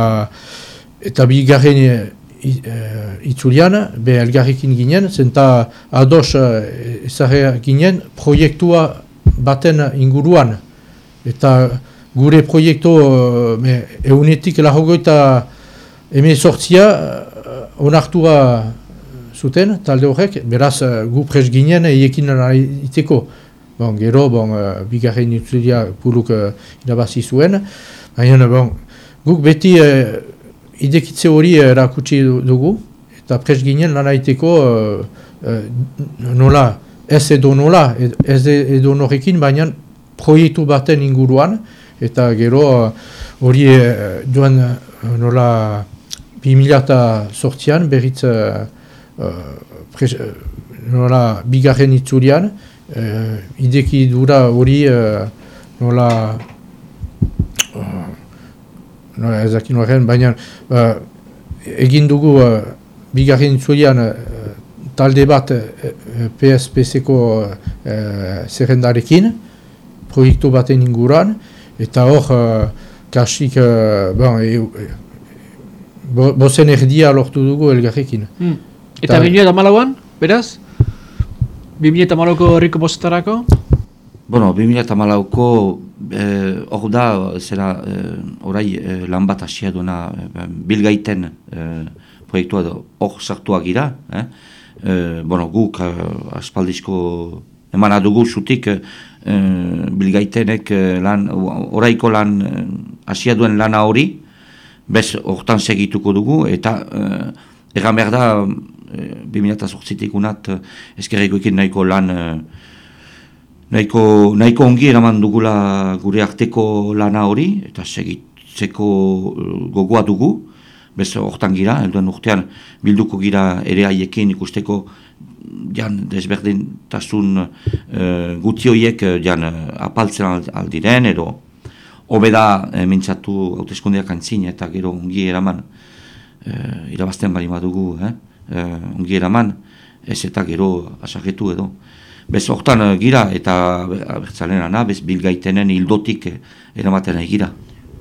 Speaker 4: eta bi garen e, itzulian, be elgarrekin ginen, zenta ados ezagea ginen proiektua baten inguruan. Eta gure proiektu me, eunetik lahogoita eme sortzia onartua zuten, talde horrek, beraz gu pres ginen eiekin iteko. Bon, gero, bon, bigarren utzulia puluk irabazi zuen. Baina, bon, guk beti uh, idekitze hori erakutsi dugu, eta pres ginen lan aiteko uh, uh, nola, ez edo nola, ez edo norekin, baina proiektu baten inguruan, eta gero hori uh, uh, nola 2008an berriz uh, uh, nola bigarren itzulian, uh, ideki dura hori uh, nola nola ezakin horren, baina uh, egin dugu uh, bigarren zuean uh, talde bat eh, PSPC-ko eh, zerrendarekin, proiektu baten inguran, eta hor, kasik, bon, e, bo, bozen erdia lortu dugu elgarrekin.
Speaker 1: Hmm. Eta bine eta malauan, beraz? Bimile eta malauko horriko bozetarako?
Speaker 2: Bueno, bimile eta malauko hor da, zera, orai lan bat asia duena bilgaiten proiektua hor sartuak gira. Eh? E, bueno, guk aspaldizko eman adugu zutik e, bilgaitenek lan, oraiko lan asia duen lana hori, bez hortan segituko dugu, eta e, egan behar da, e, 2008-tik unat, ezkerreko ikin nahiko lan, nahiko, nahiko ongi eraman dugula gure arteko lana hori, eta segitzeko gogoa dugu, bez hortan gira, elduen urtean bilduko gira ere haiekin ikusteko jan desberdintasun uh, gutzi horiek jan apaltzen aldiren, edo hobeda e, mintzatu hauteskundeak antzin eta gero ongi eraman uh, irabazten bali badugu, eh? uh, ongi eraman, ez eta gero asagetu edo. Bez hortan gira eta bertzalena, bez bilgaitenen hildotik eramaten gira.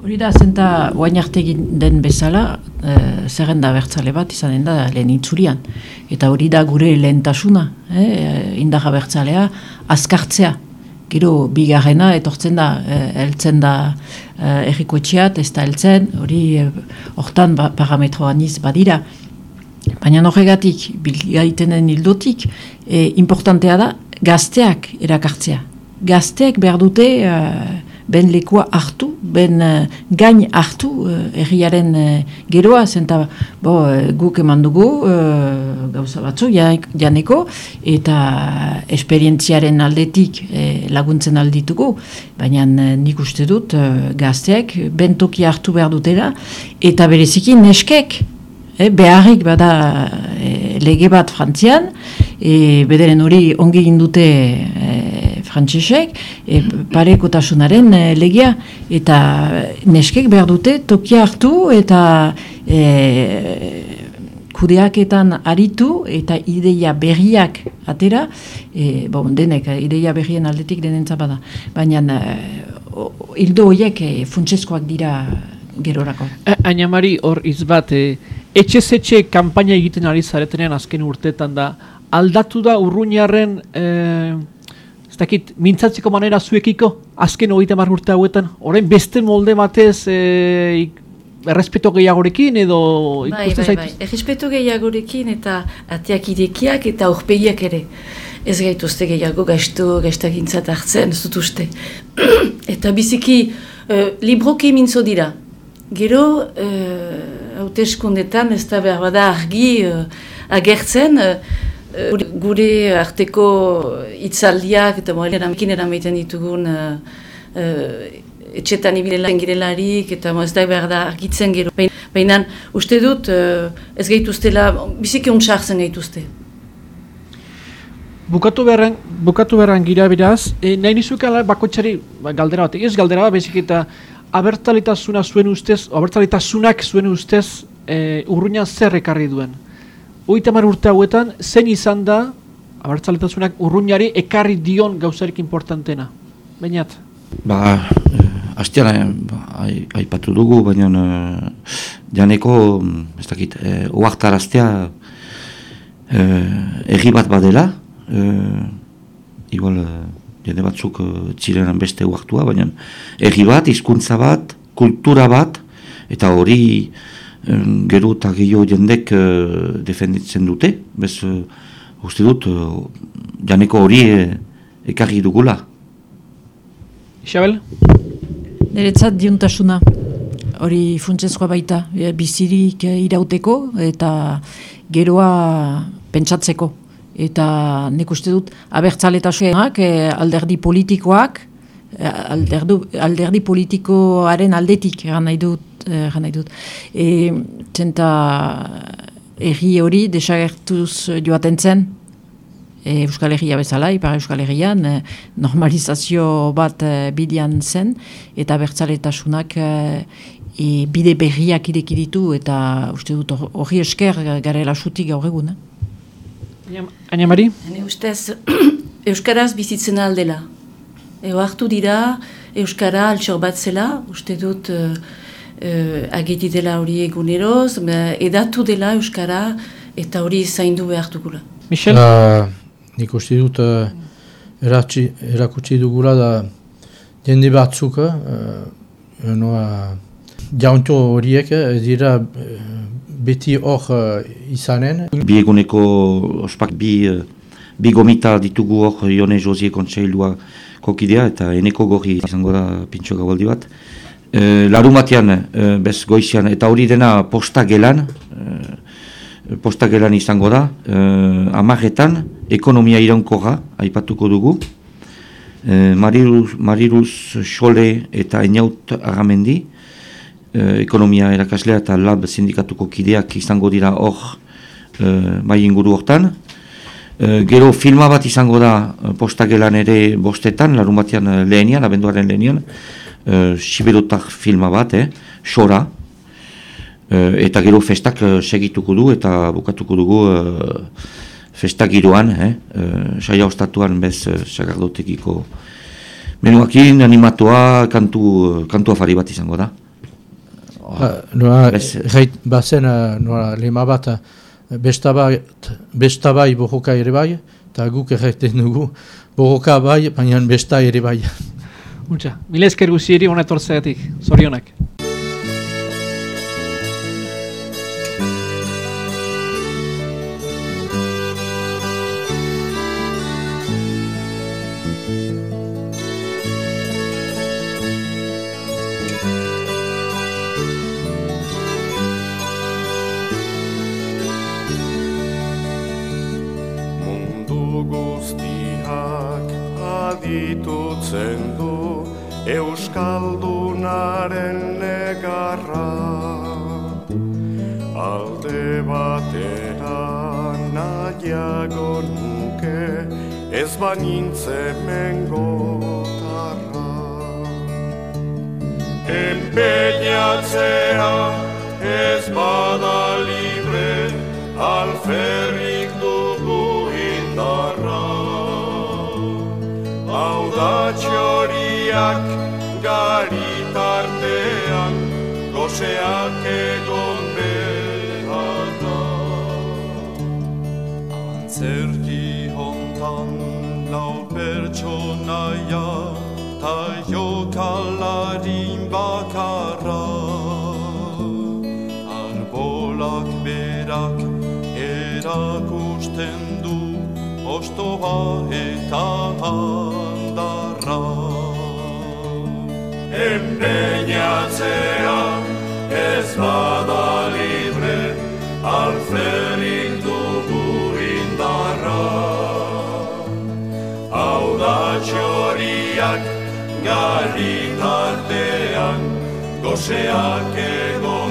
Speaker 5: Hori da, zenta guain arte den bezala, e, zerrenda bertzale bat izan da lehen itzurian. Eta hori da gure lehentasuna, e, indaga bertzalea, azkartzea. Gero, bigarrena, etortzen da, e, eltzen da e, errikoetxeat, ez da eltzen, hori hortan ba, parametroan iz badira. Baina horregatik, bilgaitenen hildotik, e, importantea da, gazteak erakartzea. Gazteak behar dute ben lekua hartu, ben uh, gain hartu uh, erriaren uh, geroa, zenta bo, uh, guk eman dugu uh, gauza batzu janeko, eta esperientziaren aldetik uh, laguntzen alditugu, baina uh, nik uste dut uh, gazteak ben toki hartu behar dutela, eta bereziki neskek, eh, beharrik bada lege bat frantzian, e, bederen hori ongi indute frantsesek e, parekotasunaren e, legia eta neskek behar dute tokia hartu eta e, kudeaketan aritu eta ideia berriak atera e, bon, denek ideia berrien aldetik denentza bada. Baina e, hildo horiek e, funtsezkoak dira gerorako.
Speaker 1: Ainamari hor izbat e, etxe-zetxe kampaina egiten ari zaretenean azken urtetan da aldatu da urruñarren e, ez dakit, mintzatzeko manera zuekiko, azken hogeita mar urte hauetan, orain beste molde batez, e, errespeto gehiagorekin edo
Speaker 3: bai, ikuste bai, bai. Errespeto gehiagorekin eta ateak idekiak eta aurpegiak ere. Ez gaituzte gehiago gaiztu, gaiztagintzat hartzen, ez dut uste. eta biziki, uh, libroki mintzo dira. Gero, uh, haute eskundetan ez da behar bada argi uh, agertzen, gure arteko itzaldiak eta moa eramekin eramaiten ditugun uh, uh, etxetan ibilela girelarik eta moa ez da behar da argitzen gero. Baina uste dut uh, ez gehituztela, biziki untsa gehituzte.
Speaker 1: Bukatu beharren, bukatu beharren gira beraz, e, nahi nizuk bakotxari ba, galdera bat, ez galdera bat, bezik eta abertalitasuna zuen ustez, abertalitasunak zuen ustez, e, urruina zer ekarri duen? Oita urte hauetan, zen izan da, abertzaletasunak urruñari ekarri dion gauzarik importantena. Bainat?
Speaker 2: Ba, eh, hastian eh, ba, aipatu dugu, baina eh, janeko, mm, ez dakit, eh, oaktaraztea eh, erri bat badela, eh, igual, eh, jende batzuk eh, txirenan beste oaktua, baina erri bat, hizkuntza bat, kultura bat, eta hori, gero eta gehiago jendek uh, defenditzen dute, bez, uh, uste dut, uh, janeko hori uh, ekarri dugula.
Speaker 1: Isabel?
Speaker 5: Neretzat diuntasuna, hori funtsezkoa baita, bizirik irauteko eta geroa pentsatzeko. Eta nik uste dut, abertzaletasunak, alderdi politikoak, alderdu, alderdi politikoaren aldetik, nahi dut, eh, nahi dut. E, txenta erri hori desagertuz joaten zen, e, Euskal Herria bezala, Ipar Euskal Herrian, e, normalizazio bat e, bidian zen, eta bertzaletasunak e, e, bide berriak irekiditu, eta uste dut hori esker garela sutik gaur egun. Eh?
Speaker 1: Aina Mari?
Speaker 3: Hene ustez, Euskaraz bizitzen aldela. Ego hartu dira, Euskara altxor bat zela, uste dut uh, uh, ageti dela hori eguneroz, edatu dela Euskara eta hori zaindu behartukula.
Speaker 1: Michel?
Speaker 4: Uh, nik uste dut uh, eratzi, erakutsi dugula da jende batzuk uh, noa, jauntu horiek ez dira uh, beti hor uh, izanen.
Speaker 2: Bi eguneko ospak bi, uh, bi gomita ditugu hor Ione Josie Kontseilua kokidea eta eneko gorri izango da pintxo gabaldi bat. E, Larun batean, e, bez goizian, eta hori dena posta gelan, e, posta gelan izango da, e, amaretan, ekonomia iraunkorra, aipatuko dugu, e, Mariruz, Mariruz Xole eta Einaut Arramendi, e, ekonomia erakaslea eta lab sindikatuko kideak izango dira hor e, bai inguru hortan, Eh, gero filma bat izango da uh, postagelan ere bostetan, uh, lehenian, abenduaren lehenian, uh, filma bat, eh, xora, eta gero festak uh, segituko du eta bukatuko dugu uh, festak giroan, eh, uh, saia ostatuan bez uh, sagardotekiko menuakin, animatua, kantu, kantu afari bat izango da.
Speaker 4: Uh, noa, bazen, uh, noa, lema bat, besta bai bohoka ere bai, eta guk errekten dugu bohoka bai, baina besta ere bai.
Speaker 1: Untxa, mila esker guzieri honetortzeatik, zorionak.
Speaker 6: Banintze mengotarra. Empeñatzea ez bada libre, alferrik dugu indarra. Hau da txoriak garitartean, goseak egon Antzerki hontan pertsonaia ta jokalarin bakarra. Arbolak berak erakusten du ostoa eta handarra. Empeñatzea ez bada libre alferik txoriak garri tartean goseak egon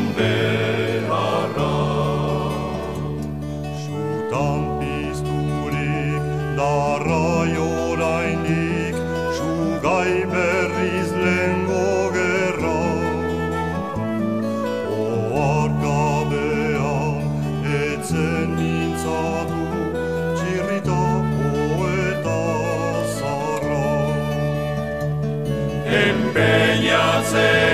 Speaker 6: empeñatzea ez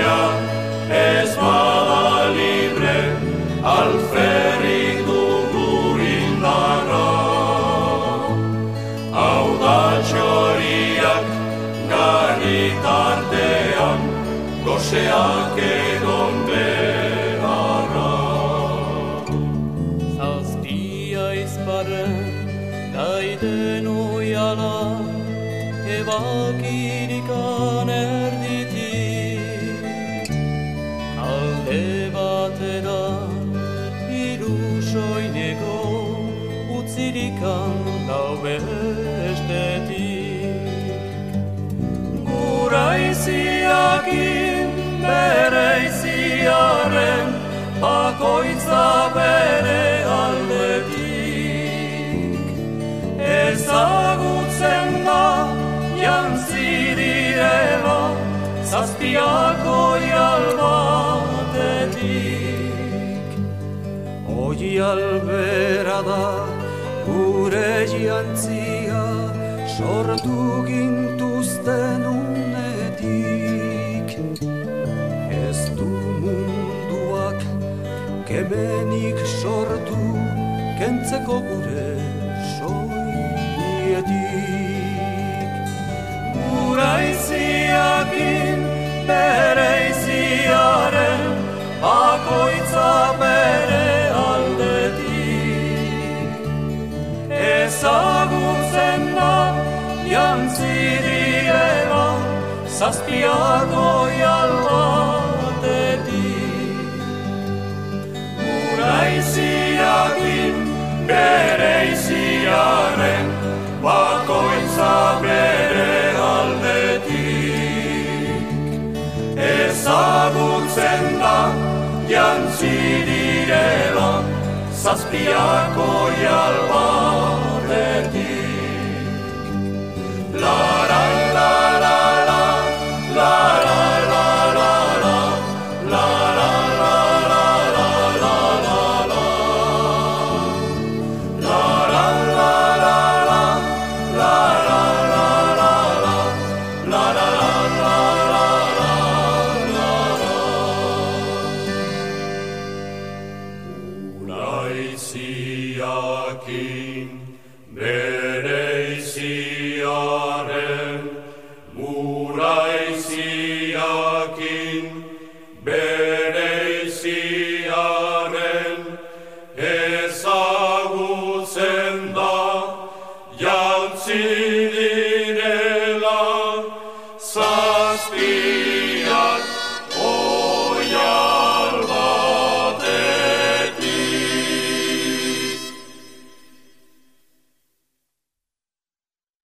Speaker 6: bakoitza bere aldetik. Ezagutzen da jantzi direla zazpiako jalbatetik Oi albera da gure jantzia sortu gintuzten kemenik sortu kentzeko gure soinietik gura iziakin bere iziaren bakoitza bere aldetik. Ezagutzen da jantzi direla zazpiako bere iziaren bakoitza bere aldetik. Ezagutzen da jantzi direla zazpiako jalbatetik la